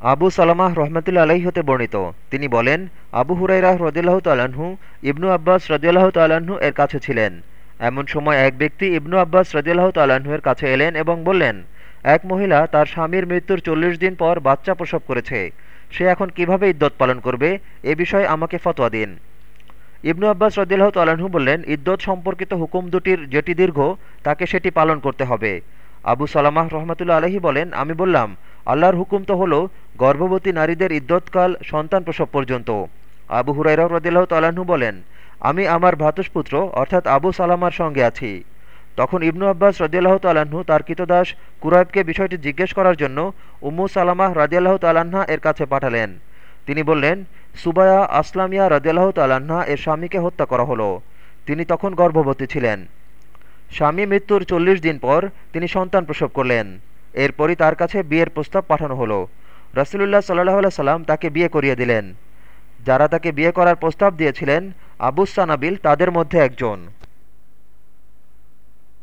আবু সালামাহ রহমতুল্লা আলাহি হতে বর্ণিত। তিনি বলেন, আবু হুরাইরাহ রদিল্লাহ তাল্লাহ্ন ইবনু আব্বাস রদিয়াল্লাহ তাল্লাহ্ন এর কাছে ছিলেন। এমন সময় এক ব্যক্তি ইবনু আব্বাস রদিয়াল্লাহ তাল্লাহ্ন এর কাছে এলেন এবং বললেন, এক মহিলা তার স্বামীর মৃত্যুর চল্লিশ দিন পর বাচ্চা প্রসব করেছে। সে এখন কীভাবে ইদ্যত পালন করবে? এ বিষয়ে আমাকে ফতোয়া দিন। ইবনু আব্বাস রদিল্লাহ তাল্লাহ্ন বললেন, ইদ্যত সম্পর্কিত হুকুম দুটির যেটি দীর্ঘ, তাকে সেটি পালন করতে হবে। আবু সালামাহ রহমতুল্লা আলহী বলেন, আমি বললাম আল্লাহর হুকুম তো হল গর্ভবতী নারীদের ইদ্যৎকাল সন্তান প্রসব পর্যন্ত। আবু হুরাইরা রদিল্লাহ তাল্লাহ্ন বলেন, আমি আমার ভ্রাতুষ্পুত্র, অর্থাৎ আবু সালামার সঙ্গে আছি। তখন ইবনু আব্বাস রদিয়াল্লাহ তাল্লাহ্ন তার কৃতদাস কুরাইবকে বিষয়টি জিজ্ঞেস করার জন্য উম্মু সালামাহ রাজিয়াল্লাহ তাল্লাহা এর কাছে পাঠালেন। তিনি বললেন, সুবায়া আসলামিয়া রাজিয়াল্লাহ তাল্লাহা এর স্বামীকে হত্যা করা হলো। তিনি তখন গর্ভবতী ছিলেন। স্বামী মৃত্যুর চল্লিশ দিন পর তিনি সন্তান প্রসব করলেন। এরপরই তার কাছে বিয়ের প্রস্তাব পাঠানো হলো। রসুলুল্লাহ সাল্লাহ সাল্লাম তাকে বিয়ে করিয়ে দিলেন। যারা তাকে বিয়ে করার প্রস্তাব দিয়েছিলেন আবুস সানাবিল তাদের মধ্যে একজন।